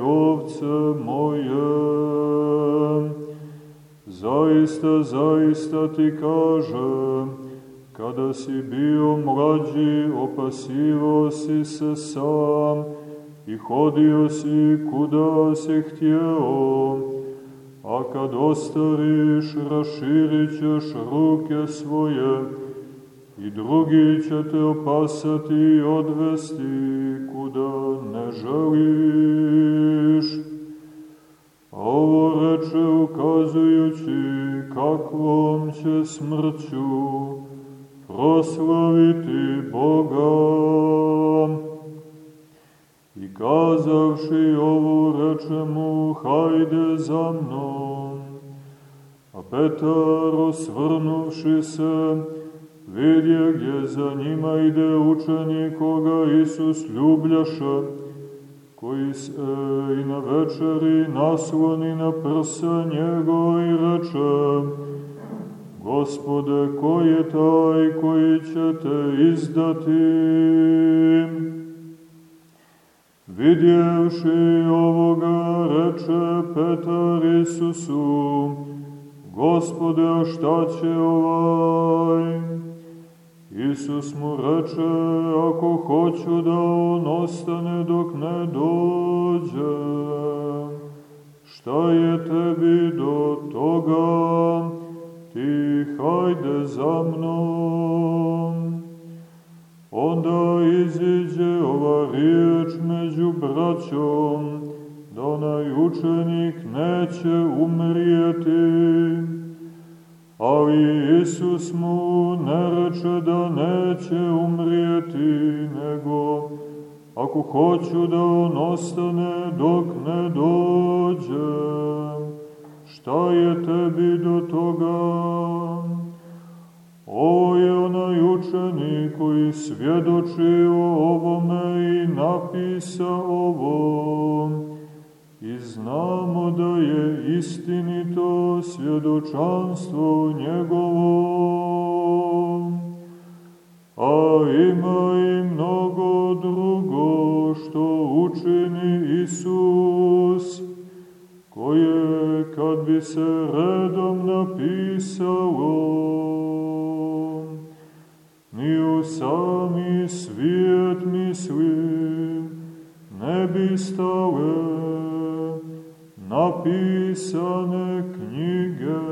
ovce moje. Zaista, zaista ti kažem, Kada si bio mlađi, opasivo si se sam i hodio si kuda si htjeo, a kad ostariš, raširit ćeš ruke svoje i drugi će te opasati i odvesti kuda ne želiš. A ovo reče ukazujući kakvom će smrću proslaviti Boga. I kazavši ovo reče mu, hajde za mnom. A Petar, osvrnuvši se, vidje gdje za njima ide učenik koga Isus ljubljaše, koji se i na večeri nasloni na prsa njegova i reče, Gospode, ko je taj koji će te izdati? Vidjevši ovoga, reče Petar Isusu, Gospode, šta će ovaj? Isus mu reče, ako hoću da on ostane dok ne dođe, šta je tebi do toga? ti hajde za mnom. Onda iziđe ova riječ među braćom, da onaj učenik neće umrijeti. Ali Isus mu ne reče da neće umrijeti, nego ako hoću da on ostane dok ne dođe šta je tebi do toga? Ovo je onaj učenik koji svjedoči o ovome i napisa ovo. Znamo da je istinito svjedočanstvo njegovo. A ima i mnogo drugo što učini Isus, koje kad bi se redom napisalo, ni u sami svijet mislim, ne bi stale napisane knjige.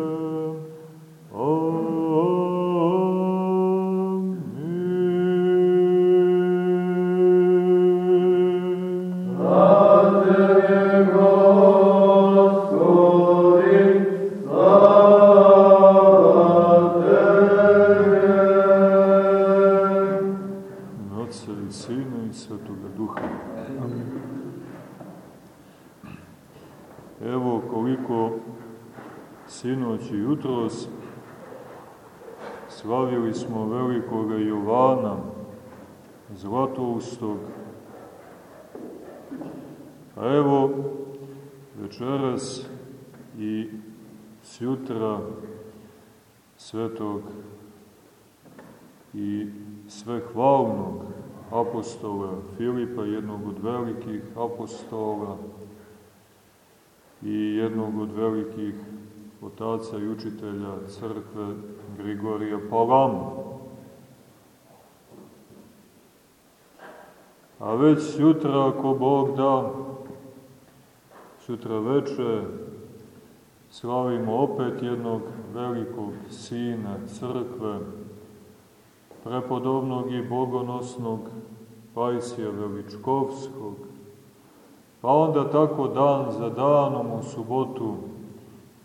Zlatoustog. A evo, večeras i sjutra svetog i svehvalnog apostola Filipa, jednog od velikih apostola, i jednog od velikih otaca i učitelja crkve Grigorija Palama. A već sutra, ako Bog da, sutra veče, slavimo opet jednog velikog sina crkve, prepodobnog i bogonosnog Pajsija Veličkovskog, pa onda tako dan za danom u subotu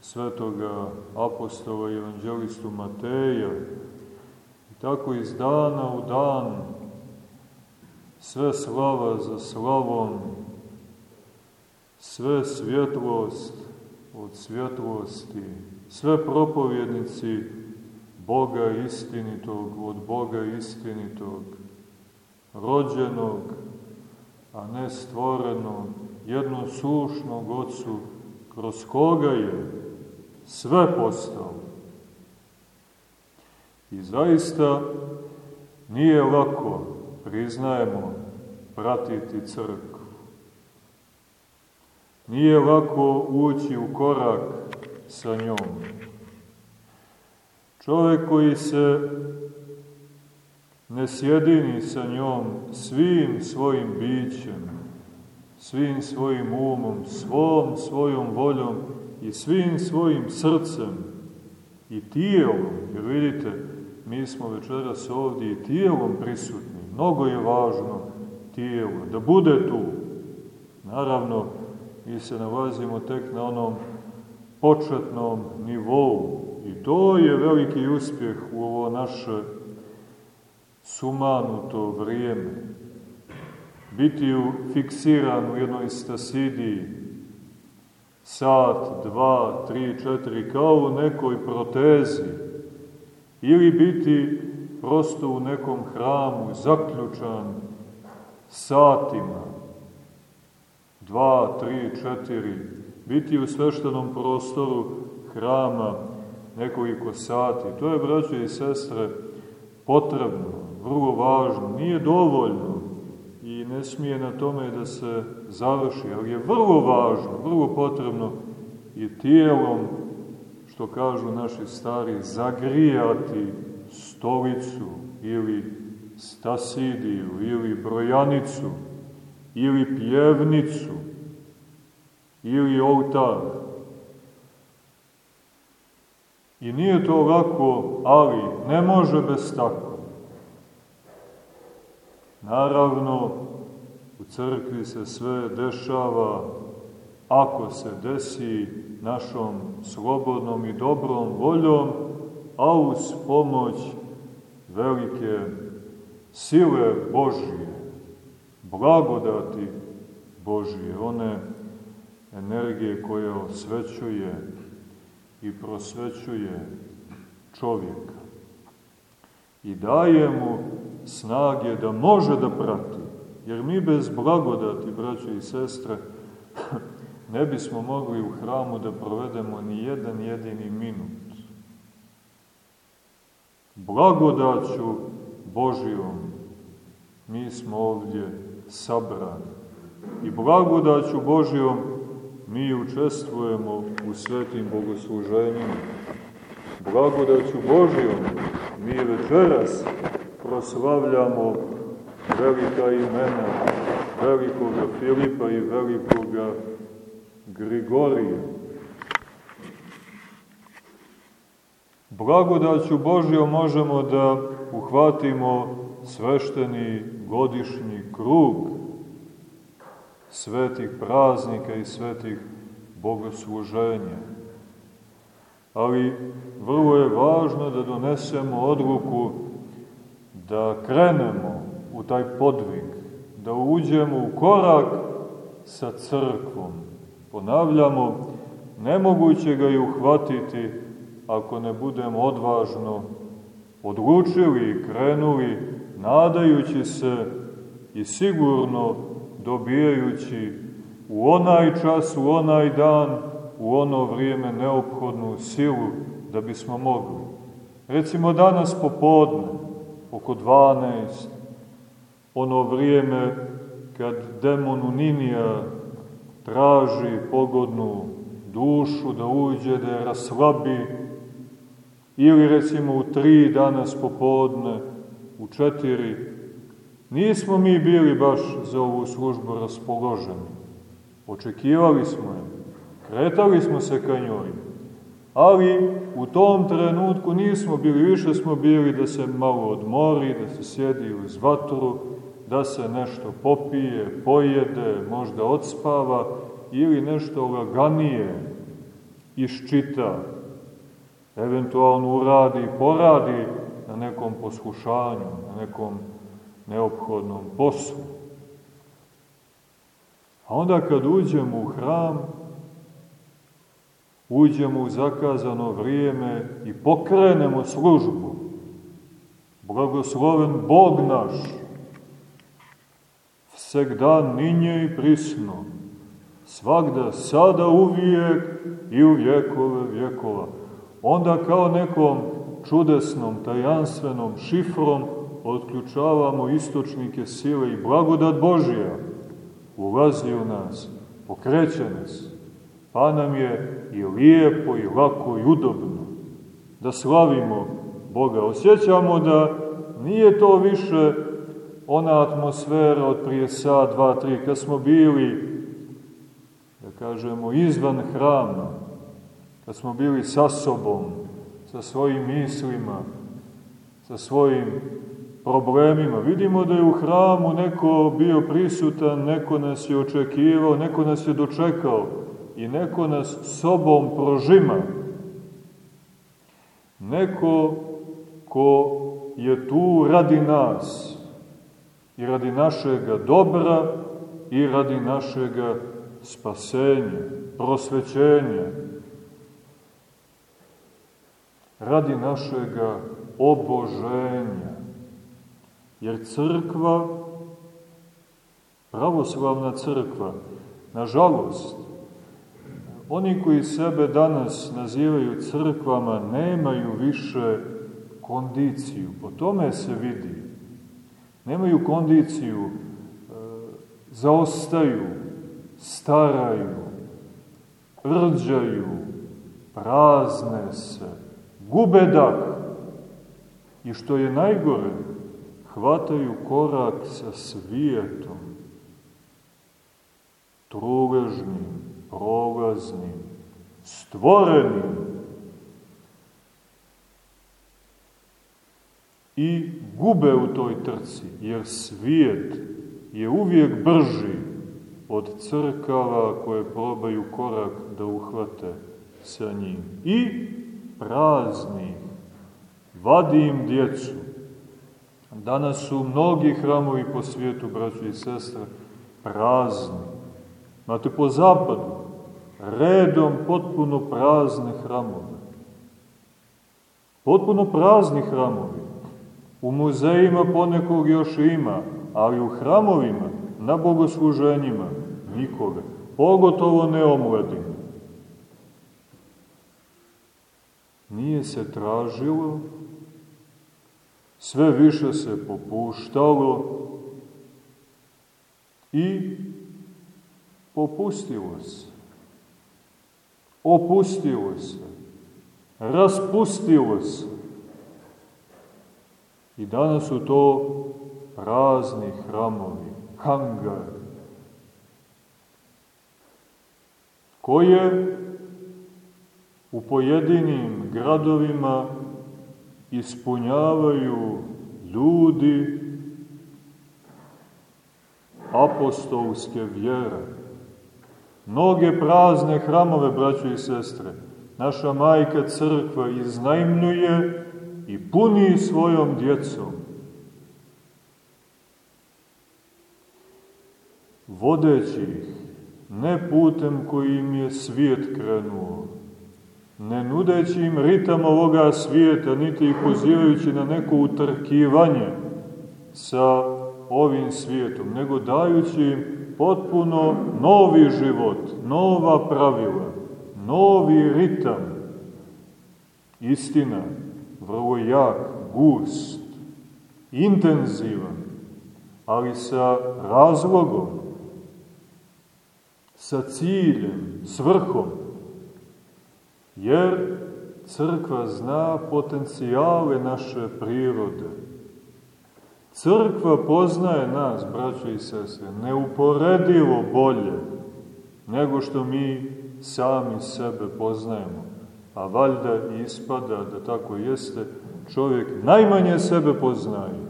svetoga apostola i evanđelistu Mateja, i tako iz dana u dan sve slava za slavom, sve svjetlost od svjetlosti, sve propovjednici Boga istinitog, od Boga istinitog, rođenog, a ne stvorenog, jednosušnog Otcu, kroz koga je sve postao. I zaista nije lako, priznajemo, pratiti crkvu. Nije lako ući u korak sa njom. Čovek koji se ne sjedini sa njom svim svojim bićem, svim svojim umom, svom svojom voljom i svim svojim srcem i tijelom, jer vidite, mi smo večeras ovdje i tijelom prisutni, mnogo je važno tijelo, da bude tu. Naravno, mi se nalazimo tek na onom početnom nivou i to je veliki uspjeh u ovo naše sumanuto vrijeme. Biti fiksiran u jednoj stasidiji sat, dva, tri, četiri, kao u nekoj protezi, ili biti prosto u nekom hramu, zaključan satima, dva, tri, četiri, biti u sveštenom prostoru hrama nekoliko sati. To je, braće i sestre, potrebno, vrlo važno, nije dovoljno i ne smije na tome da se završi, ali je vrlo važno, vrlo potrebno i tijelom, što kažu naši stari, zagrijati stolicu ili stasidiju ili brojanicu ili pjevnicu ili oltar. I nije to lako, ali ne može bez tako. Naravno, u crkvi se sve dešava ako se desi našom slobodnom i dobrom voljom, a uz pomoć velike sile Božije, blagodati Božije, one energije koja osvećuje i prosvećuje čovjeka i daje mu snage da može da prati. Jer mi bez blagodati, braće i sestre, ne bismo mogli u hramu da provedemo ni jedan jedini minut. Blagodaću Božijom mi smo ovdje sabrani. I blagodaću Božijom mi učestvujemo u svetim bogosluženjima. Blagodaću Božijom mi večeras proslavljamo velika imena velikoga Filipa i velikoga Grigorija. Blagodaću Božijom možemo da uhvatimo svešteni godišnji krug svetih praznika i svetih bogosluženja. Ali vrlo je važno da donesemo odluku da krenemo u taj podvig, da uđemo u korak sa crkvom. Ponavljamo, nemoguće ga je uhvatiti ako ne budemo odvažno odlučili i krenuli, nadajući se i sigurno dobijajući u onaj čas, u onaj dan, u ono vrijeme neophodnu silu da bismo mogli. Recimo danas popodne, oko 12, ono vrijeme kad demon Ninija traži pogodnu dušu da uđe, da je raslabi, ili recimo u tri danas popodne, u četiri, nismo mi bili baš za ovu službu raspoloženi. Očekivali smo je, kretali smo se ka njoj, ali u tom trenutku nismo bili, više smo bili da se malo odmori, da se sjedi uz vatru, da se nešto popije, pojede, možda odspava ili nešto laganije iščita, eventualno uradi i poradi na nekom poslušanju, na nekom neophodnom poslu. A onda kad uđemo u hram, uđemo u zakazano vrijeme i pokrenemo službu. Blagosloven Bog naš, dan ninje i prisno, svakda, sada uvijek i u vjekove vjekova. Onda kao nekom čudesnom, tajanstvenom šifrom otključavamo istočnike sile i blagodat Božija. Ulazi u nas, pokreće nas, pa nam je i lijepo i lako i udobno. Da slavimo Boga. Osjećamo da nije to više ona atmosfera od prije sat, dva, tri, kad smo bili, da kažemo, izvan hrama, kad smo bili sa sobom, sa svojim mislima, sa svojim problemima. Vidimo da je u hramu neko bio prisutan, neko nas je očekivao, neko nas je dočekao i neko nas sobom prožima. Neko ko je tu radi nas i radi našega dobra i radi našega spasenja, prosvećenja, radi našega oboženja. Jer crkva, pravoslavna crkva, nažalost, oni koji sebe danas nazivaju crkvama nemaju više kondiciju, po tome se vidi. Nemaju kondiciju, e, zaostaju, staraju, rđaju, prazne se, gube dah i što je najgore, hvataju korak sa svijetom, truležnim, prolaznim, stvorenim i gube u toj trci, jer svijet je uvijek brži od crkava koje probaju korak da uhvate sa njim. I prazni, vadi im djecu. Danas su mnogi hramovi po svijetu, braći i sestre, prazni. Znate, po zapadu, redom potpuno prazne hramove. Potpuno prazni hramovi. U muzejima ponekog još ima, ali u hramovima, na bogosluženjima, nikoga. Pogotovo ne omladine. Nije se tražilo, sve više se popuštalo i popustilo se. Opustilo se. Raspustilo se. I danas su to prazni hramovi, hangari, koje u pojedinim gradovima ispunjavaju ljudi apostolske vjere. Mnoge prazne hramove, braćo i sestre, naša majka crkva iznajmljuje i puni svojom djecom. Vodeći ih ne putem kojim je svijet krenuo, ne nudeći im ritam ovoga svijeta, niti ih pozivajući na neko utrkivanje sa ovim svijetom, nego dajući im potpuno novi život, nova pravila, novi ritam. Istina, vrlo jak, gust, intenzivan, ali sa razlogom, sa ciljem, svrhom, Jer crkva zna potencijale naše prirode. Crkva poznaje nas, braće i sestre, neuporedivo bolje nego što mi sami sebe poznajemo. A valjda ispada da tako jeste, čovjek najmanje sebe poznaje.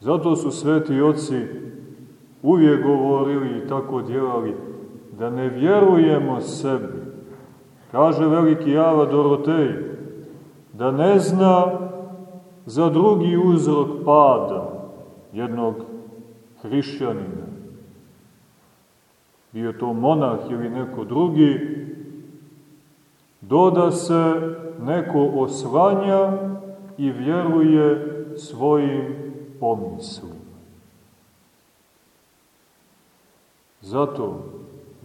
Zato su sveti oci uvijek govorili i tako djelali da ne vjerujemo sebi. Kaže veliki Java Dorotej, da ne zna za drugi uzrok pada jednog hrišćanina. Bio to monah ili neko drugi, doda se neko osvanja i vjeruje svojim pomislima. Zato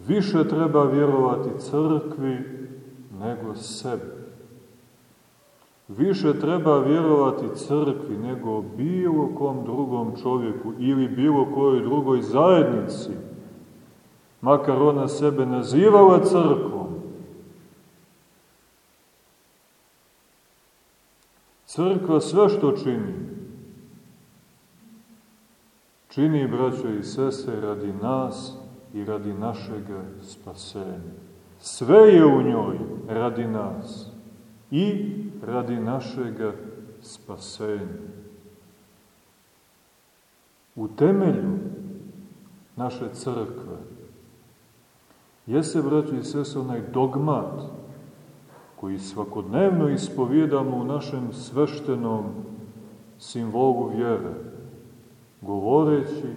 više treba vjerovati crkvi nego sebi. Više treba vjerovati crkvi nego bilo kom drugom čovjeku ili bilo kojoj drugoj zajednici, makar ona sebe nazivala crkvom. Crkva sve što čini, čini, braćo i sese, radi nas i radi našeg spasenja. Sve je u njoj radi nas i radi našeg spasenja. U temelju naše crkve jeste, braći i sese, onaj dogmat koji svakodnevno ispovjedamo u našem sveštenom simbolu vjere, govoreći,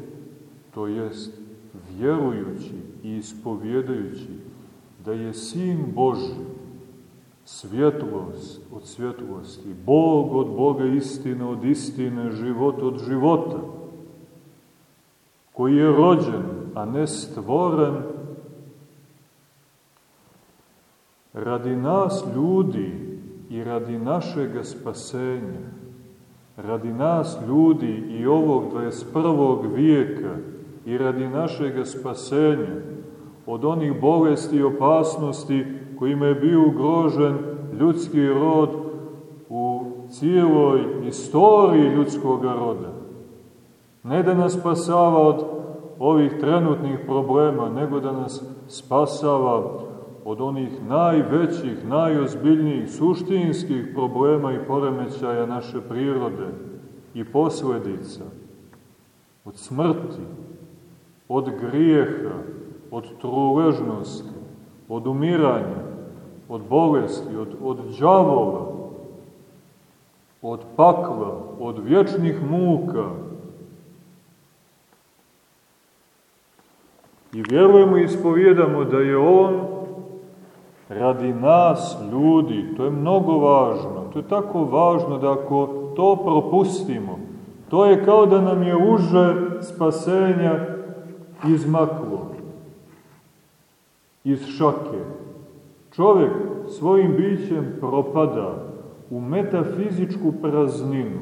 to jest vjerujući i ispovjedajući da je Sin Boži svjetlost od svjetlosti, Bog od Boga istine od istine, život od života, koji je rođen, a ne stvoren, radi nas ljudi i radi našeg spasenja, radi nas ljudi i ovog 21. vijeka i radi našeg spasenja od onih bolesti i opasnosti kojima je bio ugrožen ljudski rod u cijeloj istoriji ljudskog roda. Ne da nas spasava od ovih trenutnih problema, nego da nas spasava od onih najvećih, najozbiljnijih, suštinskih problema i poremećaja naše prirode i posledica, od smrti, od grijeha, od truležnosti, od umiranja, od bolesti, od, od džavola, od pakla, od vječnih muka. I vjerujemo i ispovjedamo da je On radi nas, ljudi, to je mnogo važno, to je tako važno da ako to propustimo, to je kao da nam je uže spasenja izmaklo iz šake. Čovek svojim bićem propada u metafizičku prazninu.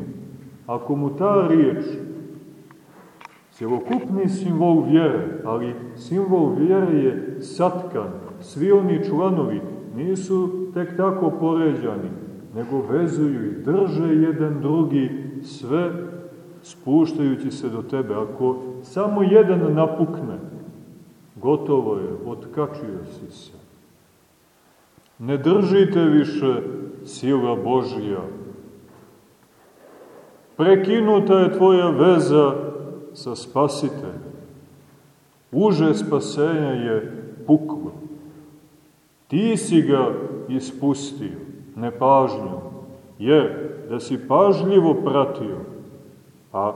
Ako mu ta riječ, cjelokupni simbol vjere, ali simbol vjere je satkan, svi oni članovi nisu tek tako poređani, nego vezuju i drže jedan drugi sve spuštajući se do tebe. Ako samo jedan napukne, gotovo je, otkačio si se. Ne držite više sila Božja. Prekinuta je tvoja veza sa spasiteljem. Uže spasenja je puklo. Ti si ga ispustio, nepažnjom, jer da si pažljivo pratio, a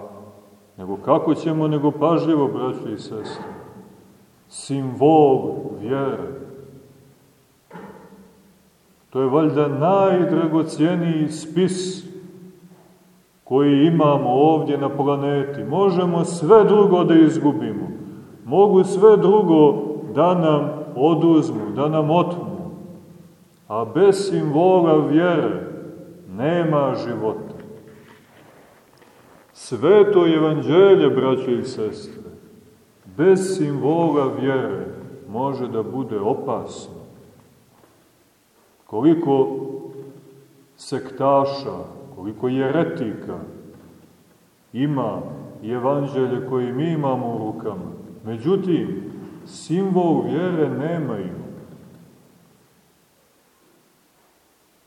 nego kako ćemo nego pažljivo, braći i sestre, simbol vjere. To je valjda najdragocijeniji spis koji imamo ovdje na planeti. Možemo sve drugo da izgubimo. Mogu sve drugo da nam oduzmu, da nam otmu. A bez simbola vjere nema života. Sveto evanđelje, braće i sestre, bez simbola vjere može da bude opasno. koliko sektaša, koliko jeretika ima evanđelje koje mi imamo u rukama. Međutim, simbol vjere nemaju.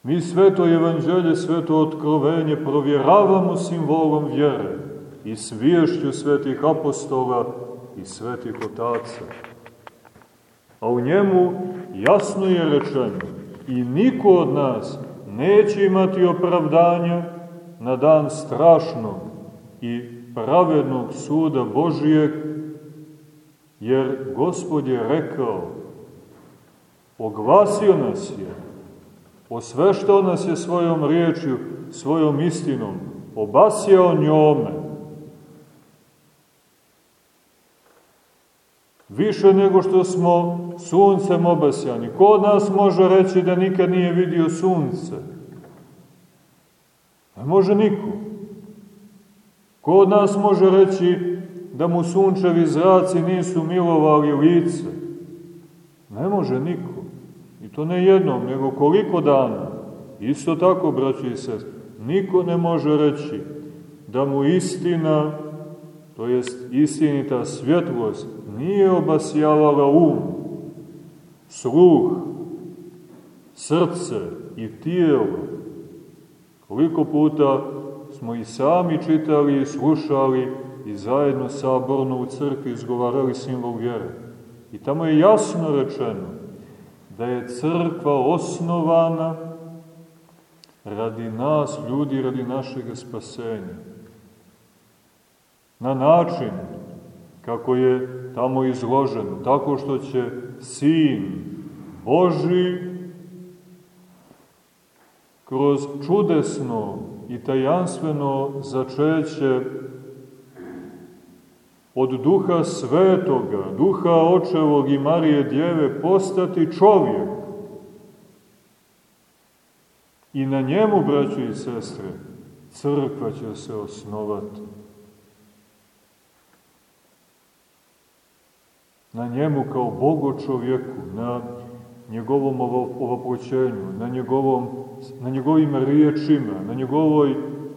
Mi sveto evanđelje, sveto otkrovenje provjeravamo simbolom vjere i sviješću svetih apostola i svetih otaca. A u njemu jasno je rečeno i niko od nas neće imati opravdanja na dan strašnog i pravednog suda Božijeg, jer Gospod je rekao, oglasio nas je, osveštao nas je svojom riječju, svojom istinom, obasjao njome, više nego što smo suncem obasjani. Ko od nas može reći da nikad nije vidio sunce? Ne može niko. Ko od nas može reći da mu sunčevi zraci nisu milovali lice? Ne može niko. To ne jednom, nego koliko dana. Isto tako, braći i sest, niko ne može reći da mu istina, to jest istinita svjetlost, nije obasjavala um, sluh, srce i tijelo. Koliko puta smo i sami čitali i slušali i zajedno saborno u crkvi izgovarali simbol vjere. I tamo je jasno rečeno da je crkva osnovana radi nas, ljudi, radi našeg spasenja. Na način kako je tamo izložen, tako što će Sin Boži kroz čudesno i tajanstveno začeće od duha svetoga, duha očevog i Marije djeve postati čovjek. I na njemu, braći i sestre, crkva će se osnovati. Na njemu kao Bogo čovjeku, na njegovom ovopoćenju, na, njegovom, na njegovim riječima, na njegovoj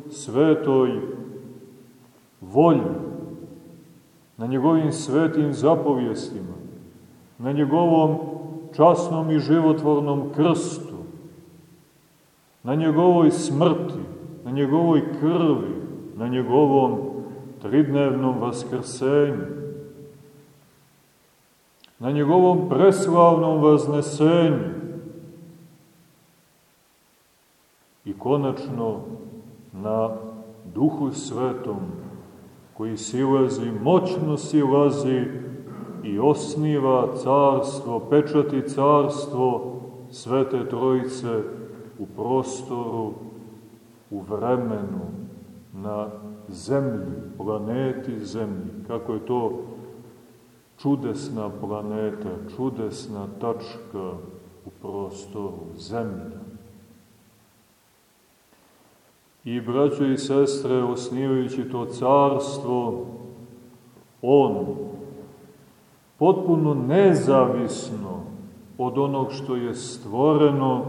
svetoj volji, na njegovim svetim zapovjestima, na njegovom časnom i životvornom krstu, na njegovoj smrti, na njegovoj krvi, na njegovom tridnevnom vaskrsenju, na njegovom preslavnom vaznesenju i konačno na Duhu Svetom koji silazi, moćno silazi i osniva carstvo, pečati carstvo Svete Trojice u prostoru, u vremenu, na zemlji, planeti zemlji, kako je to čudesna planeta, čudesna tačka u prostoru, zemlja. I braćo i sestre, osnivajući to carstvo, on, potpuno nezavisno od onog što je stvoreno,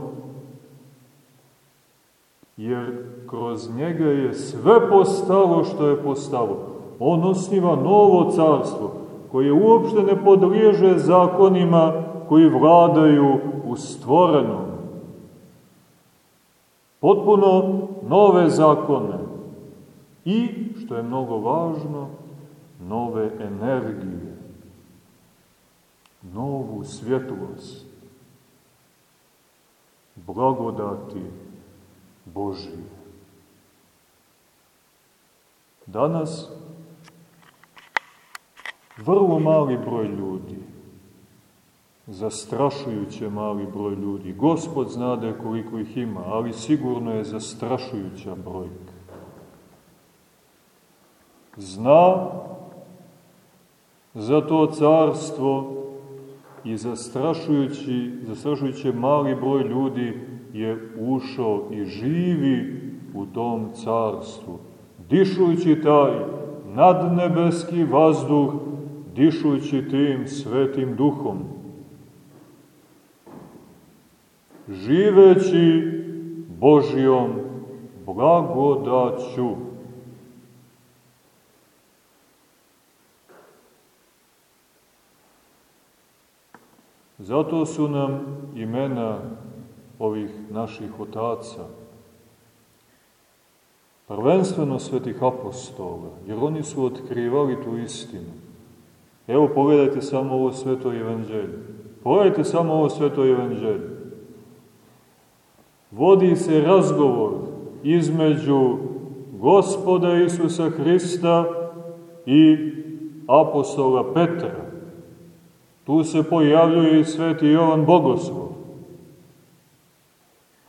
jer kroz njega je sve postalo što je postalo. On osniva novo carstvo, koje uopšte ne podliježe zakonima koji vladaju u stvorenom. Potpuno nove zakone i, što je mnogo važno, nove energije, novu svjetlost, blagodati Božije. Danas vrlo mali broj ljudi, zastrašujuće mali broj ljudi. Gospod zna da koliko ih ima, ali sigurno je zastrašujuća brojka. Zna za to carstvo i zastrašujući, zastrašujuće mali broj ljudi je ušao i živi u tom carstvu, dišujući taj nadnebeski vazduh dišući tim svetim duhom. Živeći Božijom blagodaću. Zato su nam imena ovih naših otaca, prvenstveno svetih apostola, jer oni su otkrivali tu istinu. Evo pogledajte samo ovo sveto evanđelje. Pogledajte samo ovo sveto evanđelje. Vodi se razgovor između gospoda Isusa Hrista i apostola Petra. Tu se pojavljuje i sveti Jovan Bogoslov.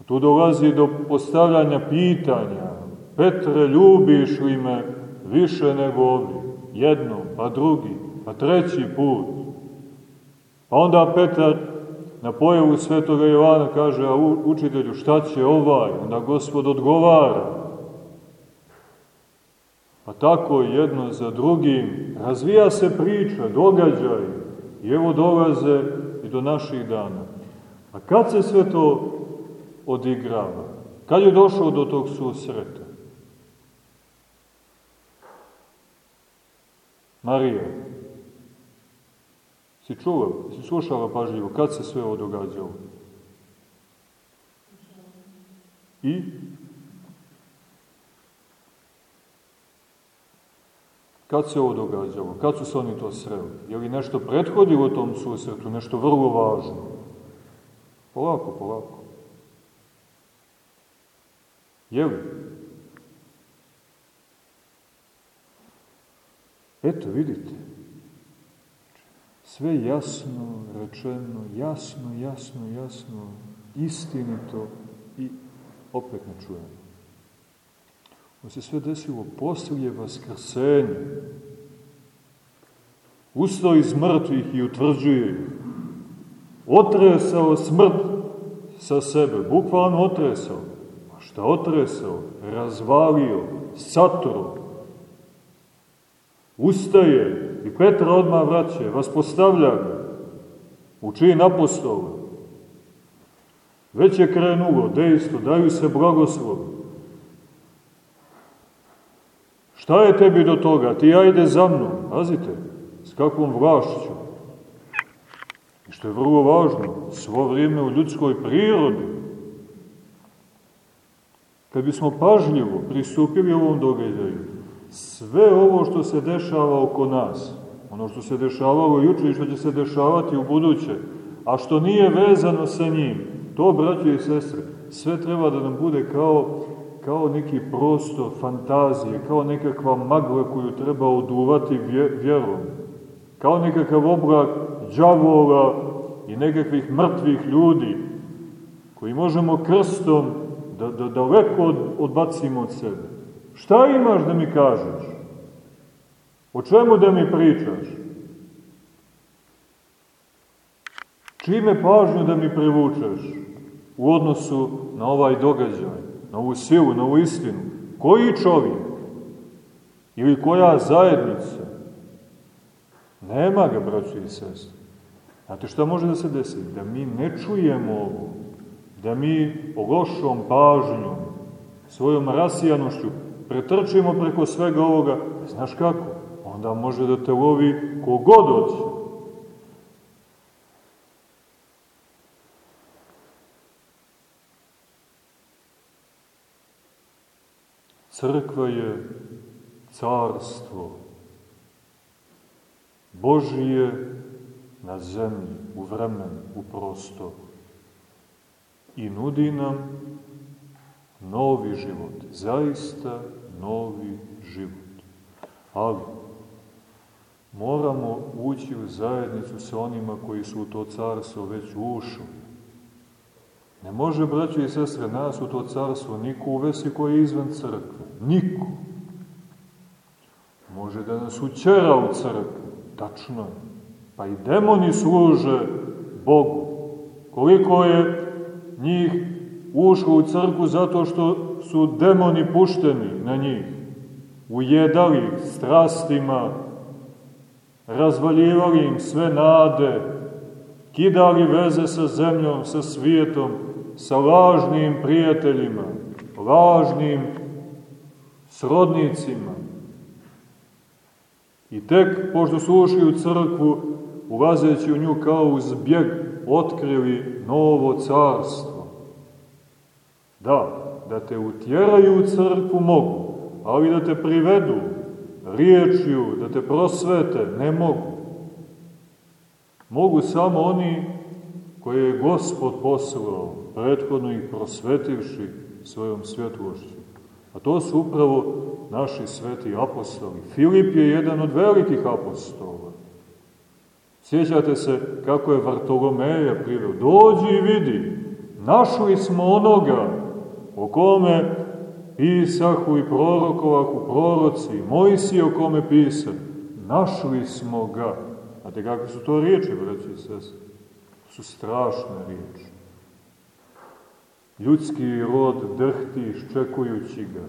Tu dolazi do postavljanja pitanja. Petre, ljubiš li me više nego ovi? Jednom, pa drugi, pa treći put. Pa onda Petar na pojavu svetoga Jovana kaže, a učitelju, šta će ovaj? Onda gospod odgovara. Pa tako jedno za drugim razvija se priča, događaj. I evo dolaze i do naših dana. A kad se sve to odigrava? Kad je došao do tog susreta? Marija, si čula, si slušala pažljivo, kad se sve ovo događalo? I? Kad se ovo događalo? Kad su se oni to sreli? Je li nešto prethodilo tom susretu, nešto vrlo važno? Polako, polako. Je li? Eto, vidite. Sve jasno, rečeno, jasno, jasno, jasno, istinito i opet ne čujemo. Ovo se sve desilo poslije Vaskrsenja. Ustao iz mrtvih i utvrđuje ih. Otresao smrt sa sebe, bukvalno otresao. A šta otresao? Razvalio, saturo. Ustaje i Petra odmah vraća, vaspostavlja ga. U čiji napostola? Već je krenulo dejstvo, daju se blagoslovi. Šta je tebi do toga? Ti ajde za mnom. Pazite, s kakvom vlašću. I što je vrlo važno, svo vrijeme u ljudskoj prirodi. Kad bismo pažljivo pristupili ovom događaju, sve ovo što se dešava oko nas, ono što se dešavalo juče i što će se dešavati u buduće, a što nije vezano sa njim, to, braće i sestre, sve treba da nam bude kao kao neki prostor fantazije, kao nekakva magla koju treba oduvati vjerom, kao nekakav oblak džavola i nekakvih mrtvih ljudi, koji možemo krstom da, da daleko od, odbacimo od sebe. Šta imaš da mi kažeš? O čemu da mi pričaš? Čime pažnju da mi privučeš u odnosu na ovaj događaj? na ovu silu, na ovu istinu. Koji čovjek? Ili koja zajednica? Nema ga, braći i sestri. Znate šta može da se desi? Da mi ne čujemo ovo, da mi lošom pažnjom, svojom rasijanošću pretrčimo preko svega ovoga, znaš kako? Onda može da te lovi kogod hoće. Crkva je carstvo Božije na zemlji, u vremenu, u prostoru. I nudi nam novi život, zaista novi život. Ali moramo ući u zajednicu sa onima koji su u to carstvo već ušli Ne može, braći i sestre, nas u to carstvo niko uvesi koji je izvan crkve. Niko. Može da nas učera u crkvu. Tačno. Pa i demoni služe Bogu. Koliko je njih ušlo u crkvu zato što su demoni pušteni na njih. Ujedali strastima, razvaljivali im sve nade, kidali veze sa zemljom, sa svijetom, sa lažnim prijateljima, lažnim srodnicima. I tek, pošto su ušli u crkvu, ulazeći u nju kao uz bjeg, otkrili novo carstvo. Da, da te utjeraju u crkvu mogu, ali da te privedu riječju, da te prosvete, ne mogu. Mogu samo oni koje je Gospod poslao, prethodno ih prosvetivši svojom svjetlošću. A to su upravo naši sveti apostoli. Filip je jedan od velikih apostola. Sjećate se kako je Vartolomeja priveo. Dođi i vidi, našli smo onoga o kome pisahu i prorokovahu proroci, Mojsije o kome pisa. Našli smo ga. A te kakve su to riječi, braći i sestri? Su strašne riječi. Ljudski rod drhti iščekujući ga.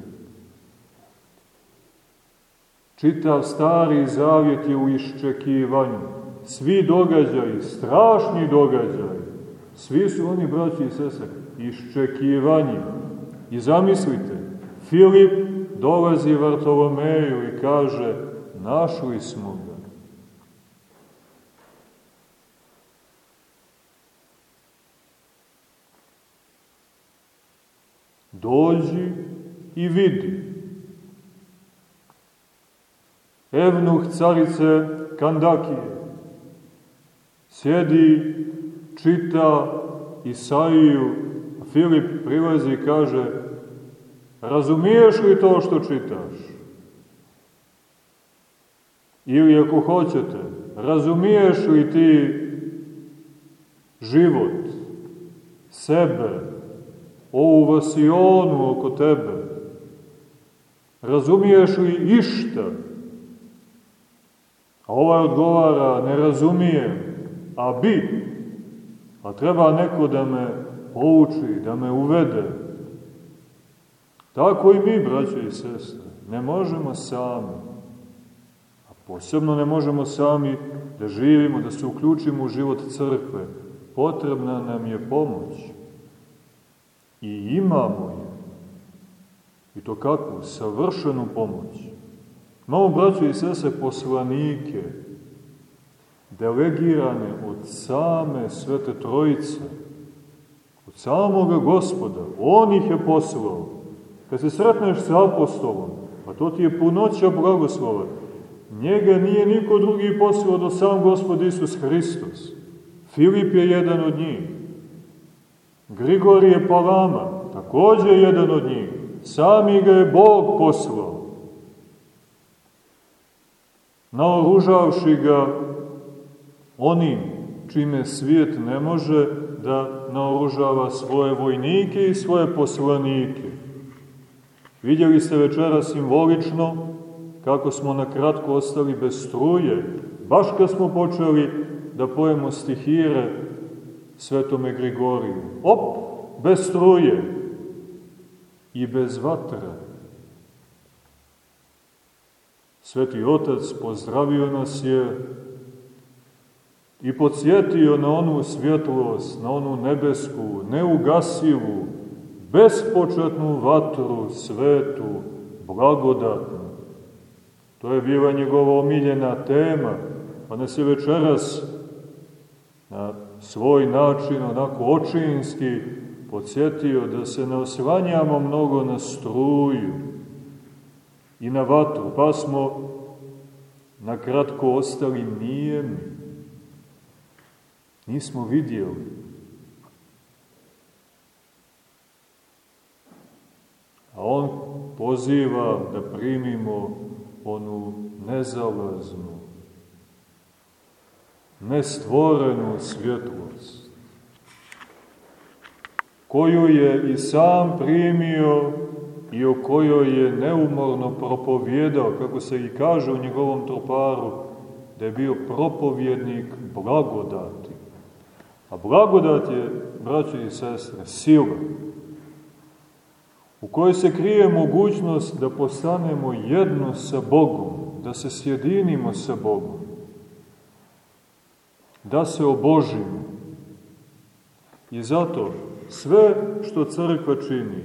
Čitav stari zavjet je u iščekivanju. Svi događaji, strašni događaji, svi su oni, braći i sese, iščekivanji. I zamislite, Filip dolazi Vartolomeju i kaže, našli smo ga. Dođi i vidi. Evnuh carice Kandakije sjedi, čita Isaiju, a Filip prilazi i kaže, razumiješ li to što čitaš? Ili ako hoćete, razumiješ li ti život, sebe, ovu vasionu oko tebe? Razumiješ li išta? A ovaj odgovara, ne razumijem, a bi, a treba neko da me pouči, da me uvede. Tako i mi, braće i sestre, ne možemo sami, a posebno ne možemo sami da živimo, da se uključimo u život crkve. Potrebna nam je pomoć. I imamo je. I to kakvu? Savršenu pomoć. Imamo, braće i sestre, poslanike, delegirane od same Svete Trojice, od samoga gospoda. On ih je poslao. Kad se sretneš sa apostolom, a to ti je punoća blagoslova, njega nije niko drugi poslao do sam gospod Isus Hristos. Filip je jedan od njih. Grigorije Palama, takođe jedan od njih. Sami ga je Bog poslao. Naoružavši ga onim čime svijet ne može da naoružava svoje vojnike i svoje poslanike. Vidjeli ste večera simbolično kako smo na kratko ostali bez struje, baš kad smo počeli da pojemo stihire Svetome Grigoriju. Op, bez struje i bez vatra. Sveti Otac pozdravio nas je i podsjetio na onu svjetlost, na onu nebesku, neugasivu, bespočetnu vatru, svetu, blagodatnu. To je bila njegova omiljena tema, pa nas je večeras na svoj način, onako očinski, podsjetio da se ne osvanjamo mnogo na struju i na vatru, pa smo na kratko ostali nijemi nismo vidjeli. A on poziva da primimo onu nezalaznu, nestvorenu svjetlost, koju je i sam primio i o kojoj je neumorno propovjedao, kako se i kaže u njegovom troparu, da je bio propovjednik blagodati. A blagodat je, braće i sestre, sila u kojoj se krije mogućnost da postanemo jedno sa Bogom, da se sjedinimo sa Bogom, da se obožimo. I zato sve što crkva čini,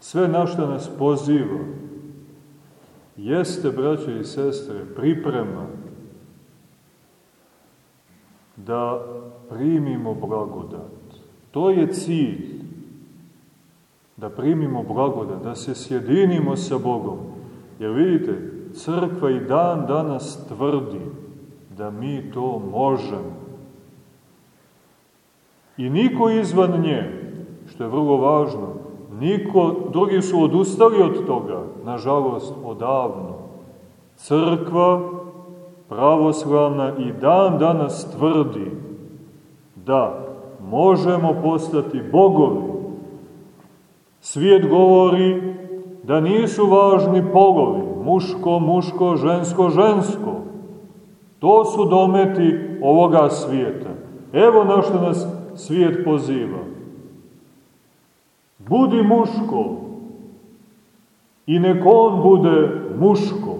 sve na što nas poziva, jeste, braće i sestre, priprema da primimo blagodat. To je cilj, da primimo blagodat, da se sjedinimo sa Bogom. Jer vidite, crkva i dan danas tvrdi da mi to možemo. I niko izvan nje, što je vrlo važno, niko, drugi su odustali od toga, nažalost, odavno. Crkva pravoslavna i dan danas tvrdi da možemo postati bogovi. Svijet govori da nisu važni polovi, muško, muško, žensko, žensko. To su dometi ovoga svijeta. Evo na što nas svijet poziva. Budi muško i nek on bude muško.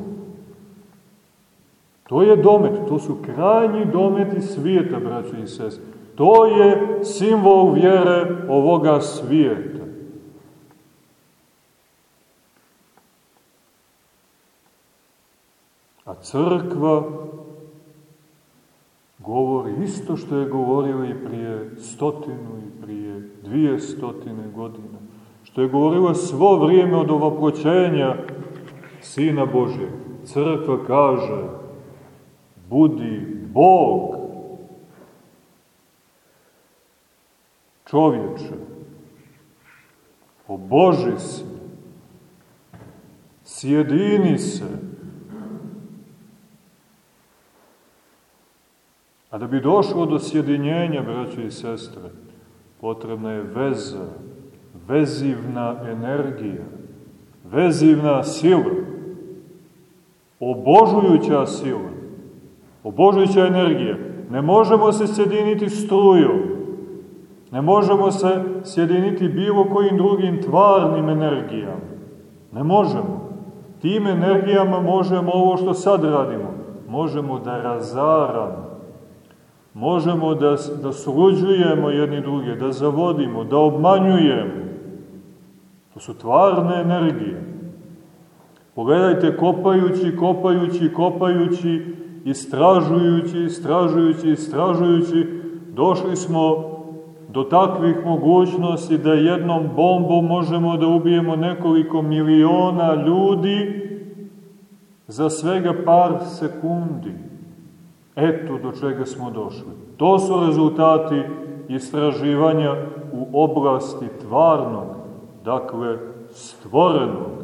To je domet, to su krajnji dometi svijeta, braćo i sest. To je simbol vjere ovoga svijeta. A crkva govori isto što je govorila i prije stotinu i prije dvije stotine godina. Što je govorila svo vrijeme od ovoproćenja Sina Božje. Crkva kaže, budi Bog, čovječe, oboži se, sjedini se, A da bi došlo do sjedinjenja, braće i sestre, potrebna je veza, vezivna energija, vezivna sila, obožujuća sila, obožujuća energija. Ne možemo se sjediniti strujom, ne možemo se sjediniti bilo kojim drugim tvarnim energijama. Ne možemo. Tim energijama možemo ovo što sad radimo, možemo da razaramo, možemo da, da sluđujemo jedni druge, da zavodimo, da obmanjujemo. To su tvarne energije. Pogledajte, kopajući, kopajući, kopajući, istražujući, istražujući, istražujući, došli smo do takvih mogućnosti da jednom bombom možemo da ubijemo nekoliko miliona ljudi za svega par sekundi. Eto do čega smo došli. To su rezultati istraživanja u oblasti tvarnog, dakle stvorenog.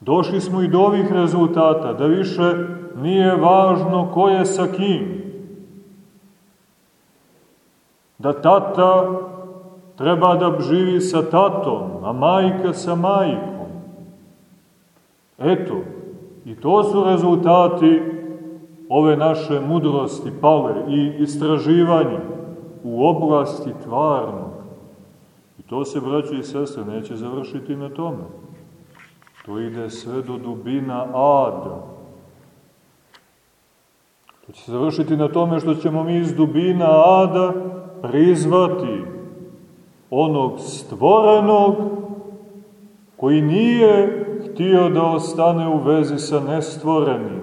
Došli smo i do ovih rezultata, da više nije važno ko je sa kim. Da tata treba da živi sa tatom, a majka sa majkom. Eto, I to su rezultati ove naše mudrosti, pale i istraživanja u oblasti tvarnog. I to se, braći i sestre, neće završiti na tome. To ide sve do dubina ada. To će završiti na tome što ćemo mi iz dubina ada prizvati onog stvorenog koji nije htio da ostane u vezi sa nestvorenim.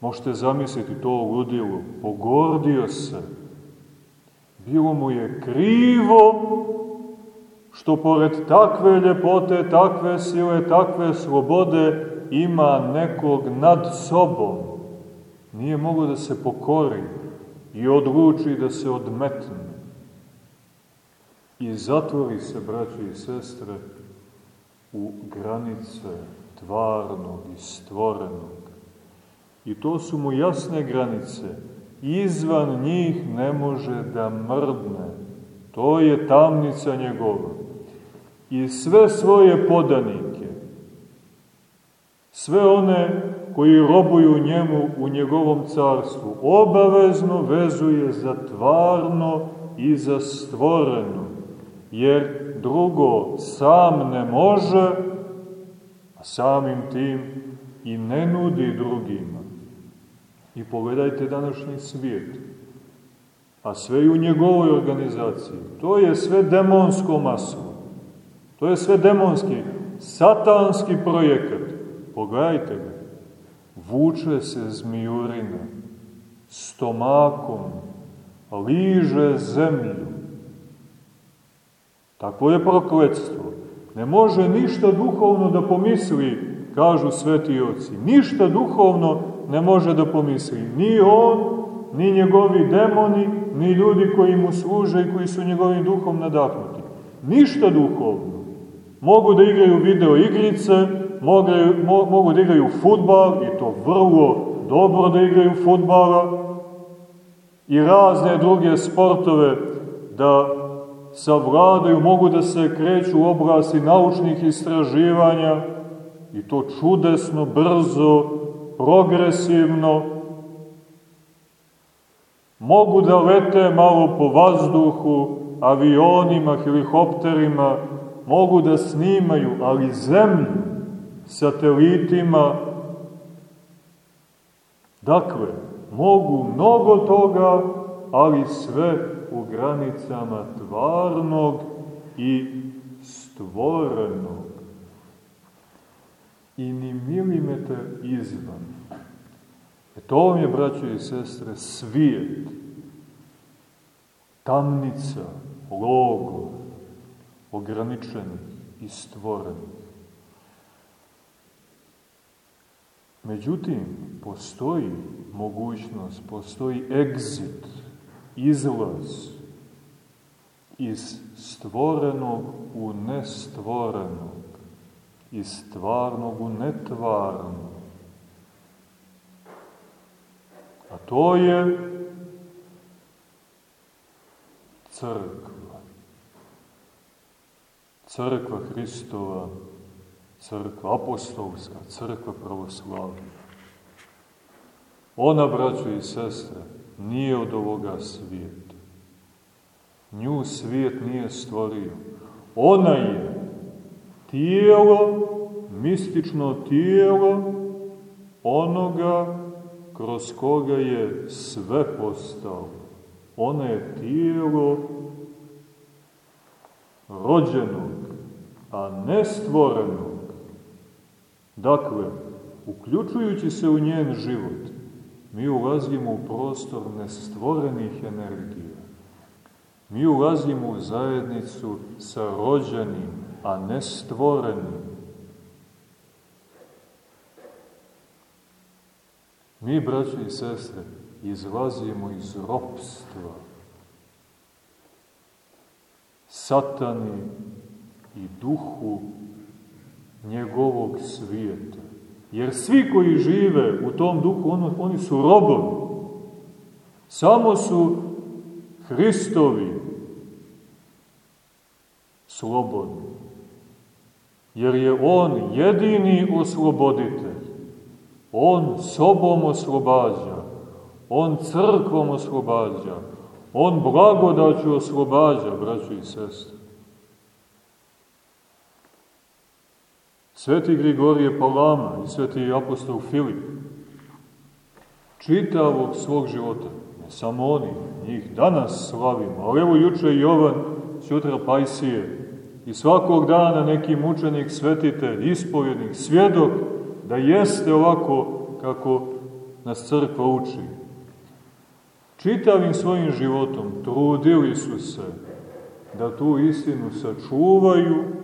Možete zamisliti to ludilo, pogordio se. Bilo mu je krivo što pored takve ljepote, takve sile, takve slobode ima nekog nad sobom. Nije mogo da se pokori i odluči da se odmetne. I zatvori se, braći i sestre, u granice tvarnog i stvorenog. I to su mu jasne granice. Izvan njih ne može da mrdne. To je tamnica njegova. I sve svoje podanike, sve one koji robuju njemu u njegovom carstvu, obavezno vezuje za tvarno i za stvoreno. Jer drugo sam ne može, a samim tim i ne nudi drugima. I pogledajte današnji svijet. a sve i u njegovoj organizaciji. To je sve demonsko maslo. To je sve demonski, satanski projekat. Pogledajte ga. Vuče se zmijurina stomakom, liže zemlju. Takvo je prokletstvo. Ne može ništa duhovno da pomisli, kažu sveti oci. Ništa duhovno ne može da pomisli. Ni on, ni njegovi demoni, ni ljudi koji mu služe i koji su njegovim duhom nadahnuti. Ništa duhovno. Mogu da igraju video igrice, mogu, mogu da igraju futbal, i to vrlo dobro da igraju futbala, i razne druge sportove da savladaju, mogu da se kreću u oblasti naučnih istraživanja, i to čudesno, brzo, progresivno, mogu da lete malo po vazduhu, avionima, helikopterima, mogu da snimaju, ali zemlju, satelitima, dakle, mogu mnogo toga, ali sve u granicama tvarnog i stvorenog. I ni milimetar izvan. E to vam je, braćo i sestre, svijet, tamnica, logor, ograničeni i stvoreni. Međutim, postoji mogućnost, postoji egzit, izlaz iz stvorenog u nestvorenog, iz stvarnog u netvarnog. A to je crkva. Crkva Hristova, crkva apostolska, crkva pravoslavna. Ona, braćo i sestre, nije od ovoga svijeta. Nju svijet nije stvorio. Ona je tijelo, mistično tijelo onoga kroz koga je sve postao. Ona je tijelo rođenog, a ne stvorenog. Dakle, uključujući se u njen život, mi ulazimo u prostor nestvorenih energija. Mi ulazimo u zajednicu sa rođenim, a ne stvorenim. Mi, braći i sestre, izlazimo iz ropstva. Satani i duhu njegovog svijeta. Jer svi koji žive u tom duhu, on, oni su robovi. Samo su Hristovi slobodni. Jer je On jedini osloboditelj. On sobom oslobađa. On crkvom oslobađa. On blagodaću oslobađa, braćo i sestre. Sveti Grigorije Palama i sveti apostol Filip čitavog svog života, ne samo oni, njih danas slavimo, ali evo juče Jovan, sutra Pajsije, i svakog dana neki mučenik, svetitelj, ispovjednik, svjedok, da jeste ovako kako nas crkva uči. Čitavim svojim životom trudili su se da tu istinu sačuvaju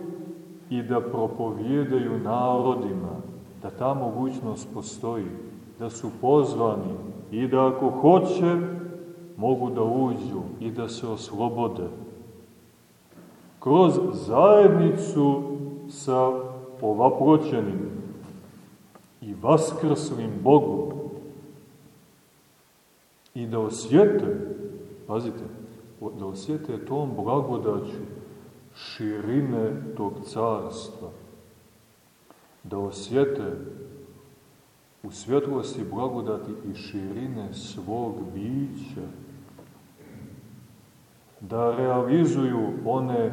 i da propovjedaju narodima, da ta mogućnost postoji, da su pozvani i da ako hoće mogu da uđu i da se oslobode. Kroz zajednicu sa ovaproćenim i vaskrslim Bogom i da osjete, pazite, da osjete tom blagodaću širine tog carstva, da osjete u svjetlosti blagodati i širine svog bića, da realizuju one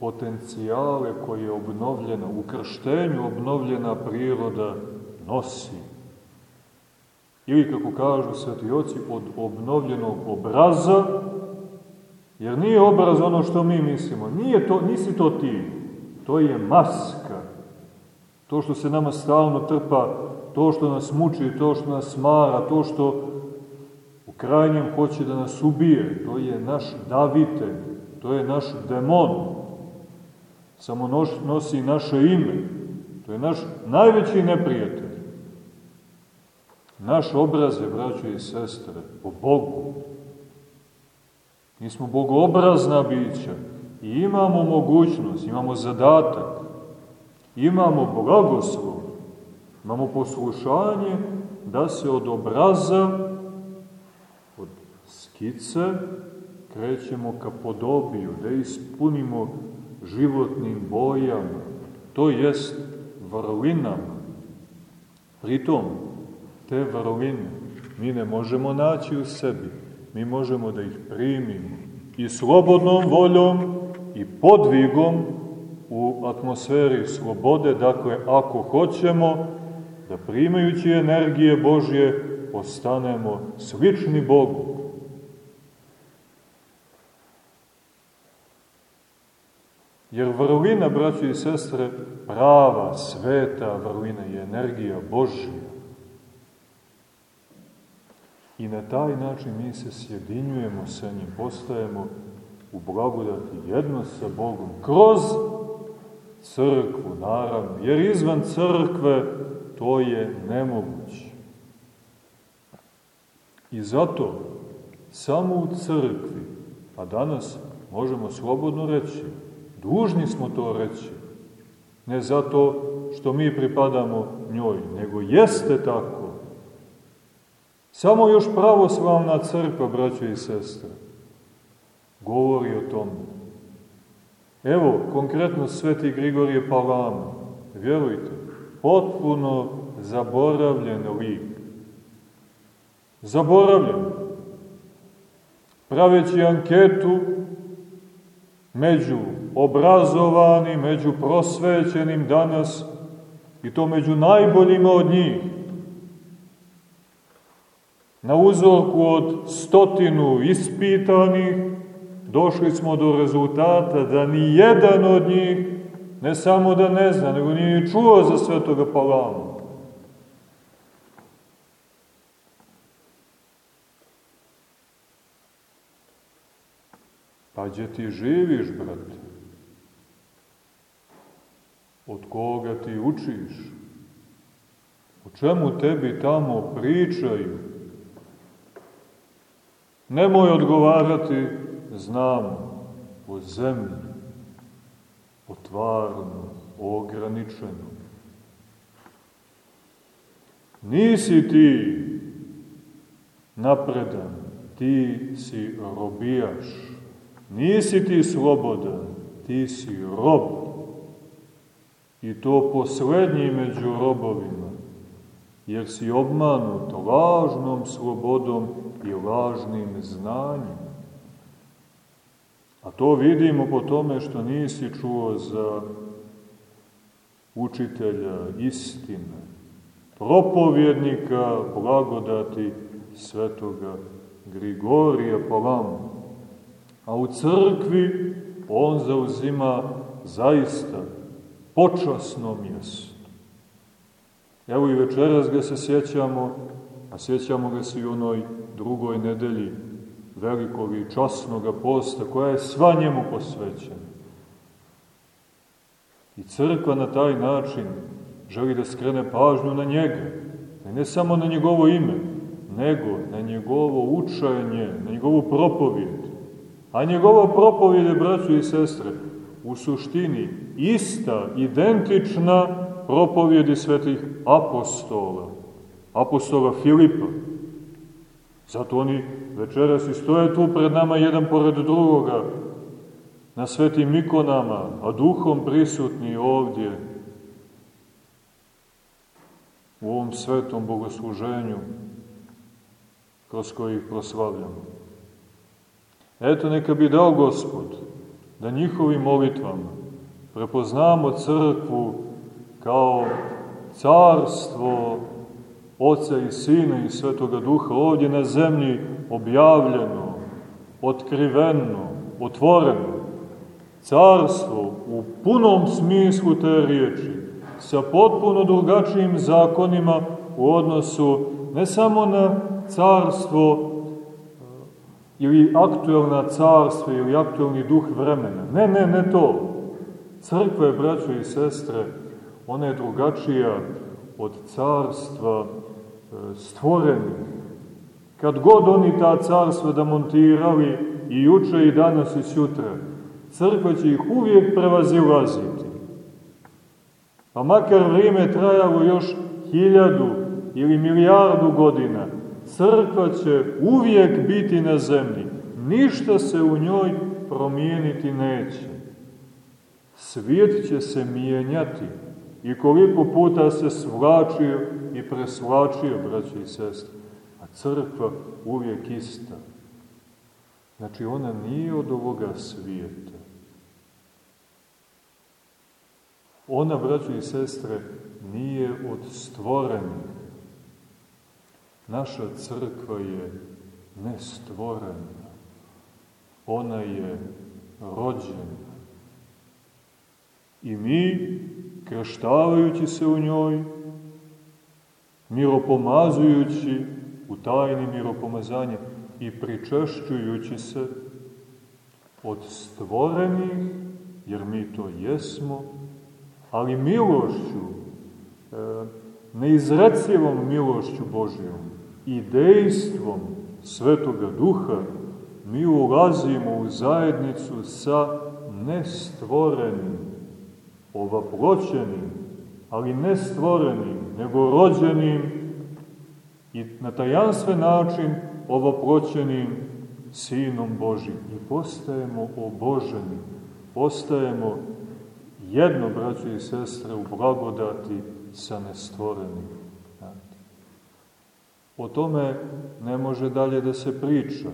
potencijale koje je obnovljena, u krštenju obnovljena priroda nosi. ili kako kažu sveti oci, od obnovljenog obraza, jer nije obraz ono što mi mislimo, nije to, nisi to ti, to je maska. To što se nama stalno trpa, to što nas muči, to što nas smara, to što u krajnjem hoće da nas ubije, to je naš davitelj, to je naš demon, samo nosi naše ime, to je naš najveći neprijatelj. Naš obraz je, braćo i sestre, po Bogu. Mi smo bogobrazna bića i imamo mogućnost, imamo zadatak, imamo blagoslov, imamo poslušanje da se od obraza, od skice, krećemo ka podobiju, da ispunimo životnim bojama, to jest vrlinama. Pritom, te vrline mi ne možemo naći u sebi, mi možemo da ih primimo i slobodnom voljom i podvigom u atmosferi slobode, dakle, ako hoćemo da primajući energije Božje postanemo slični Bogu. Jer vrlina, braći i sestre, prava, sveta vrlina je energija Božja. I na taj način mi se sjedinjujemo sa njim, postajemo u blagodati jedno sa Bogom, kroz crkvu, naravno, jer izvan crkve to je nemoguće. I zato samo u crkvi, a danas možemo slobodno reći, dužni smo to reći, ne zato što mi pripadamo njoj, nego jeste tako. Samo još pravoslavna crkva, braćo i sestre, govori o tome. Evo, konkretno sveti Grigorije Palama, vjerujte, potpuno zaboravljen lik. Zaboravljen. Praveći anketu među obrazovanim, među prosvećenim danas, i to među najboljima od njih, na uzorku od stotinu ispitanih, došli smo do rezultata da ni jedan od njih ne samo da ne zna, nego nije ni čuo za svetoga Palama. Pa gdje ti živiš, brate? Od koga ti učiš? O čemu tebi tamo pričaju? Nemoj odgovarati, znam, o zemlji, o tvarnom, o ograničenom. Nisi ti napredan, ti si robijaš. Nisi ti slobodan, ti si rob. I to poslednji među robovima, jer si obmanut lažnom slobodom i lažnim znanjem. A to vidimo po tome što nisi čuo za učitelja istine, propovjednika blagodati svetoga Grigorija Palama. A u crkvi on zauzima zaista počasno mjesto. Evo i večeras ga se sjećamo, a sjećamo ga se i onoj drugoj nedelji velikog i časnog posta, koja je sva njemu posvećena. I crkva na taj način želi da skrene pažnju na njega, ne samo na njegovo ime, nego na njegovo učenje, na njegovu propovijed. A njegova propovijed je, braćo i sestre, u suštini ista, identična propovijedi svetih apostola, apostola Filipa. Zato oni večeras i stoje tu pred nama jedan pored drugoga, na svetim ikonama, a duhom prisutni ovdje, u ovom svetom bogosluženju, kroz koji ih proslavljamo. Eto, neka bi dao Gospod da njihovim molitvama prepoznamo crkvu kao carstvo Oca i Sina i Svetoga Duha ovdje na zemlji objavljeno, otkriveno, otvoreno. Carstvo u punom smislu te riječi, sa potpuno drugačijim zakonima u odnosu ne samo na carstvo ili aktuelna carstva ili aktuelni duh vremena. Ne, ne, ne to. Crkva je, braćo i sestre, ona je drugačija od carstva stvorenih. Kad god oni ta carstva da montirali i juče i danas i sutra, crkva će ih uvijek prevazilaziti. Pa makar vrijeme trajalo još hiljadu ili milijardu godina, crkva će uvijek biti na zemlji. Ništa se u njoj promijeniti neće. Svijet će se mijenjati i koliko puta se svlačio i presvlačio, braći i sestre, a crkva uvijek ista. Znači, ona nije od ovoga svijeta. Ona, braći i sestre, nije od stvorenih. Naša crkva je nestvorena. Ona je rođena. I mi, krštavajući se u njoj, miropomazujući u tajni miropomazanje i pričešćujući se od stvorenih, jer mi to jesmo, ali milošću, e, neizrecivom milošću Božijom i dejstvom Svetoga Duha, mi ulazimo u zajednicu sa nestvorenim, ovaploćenim, ali ne stvorenim, nego rođenim i na tajanstven način ovaploćenim Sinom Božim. I postajemo oboženi, postajemo jedno, braće i sestre, u blagodati sa nestvorenim. O tome ne može dalje da se priča.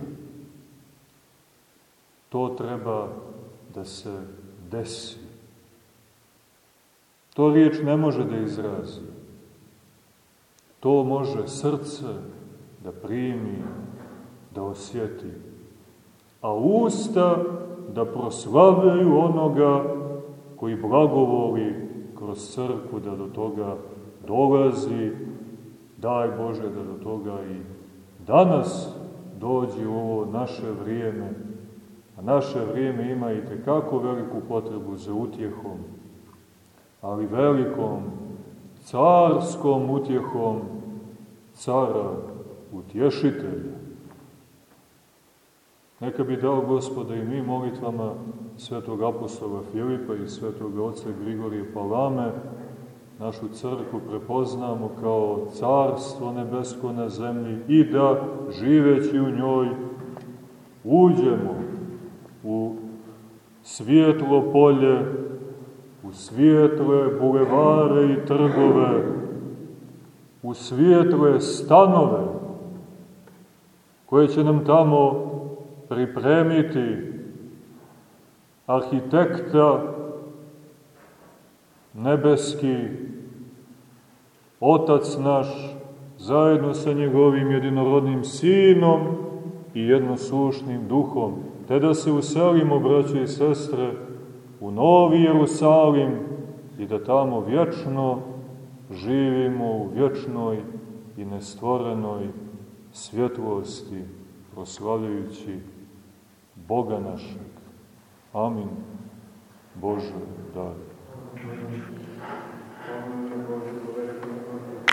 To treba da se desi. To riječ ne može da izrazi. To može srce da primi, da osjeti. A usta da proslavljaju onoga koji blagovoli kroz crku da do toga dolazi. Daj Bože da do toga i danas dođi u ovo naše vrijeme. A naše vrijeme ima i tekako veliku potrebu za utjehom ali velikom carskom utjehom cara utješitelja. Neka bi dao gospoda i mi molitvama svetog apostola Filipa i svetog oca Grigorije Palame našu crkvu prepoznamo kao carstvo nebesko na zemlji i da, živeći u njoj, uđemo u svijetlo polje u svijetle bulevare i trgove, u svijetle stanove, koje će nam tamo pripremiti arhitekta nebeski, Otac naš, zajedno sa njegovim jedinorodnim sinom i jednoslušnim duhom, te da se uselimo, braće i sestre, u Novi Jerusalim i da tamo vječno živimo u vječnoj i nestvorenoj svjetlosti, proslavljajući Boga našeg. Amin. Bože, daj.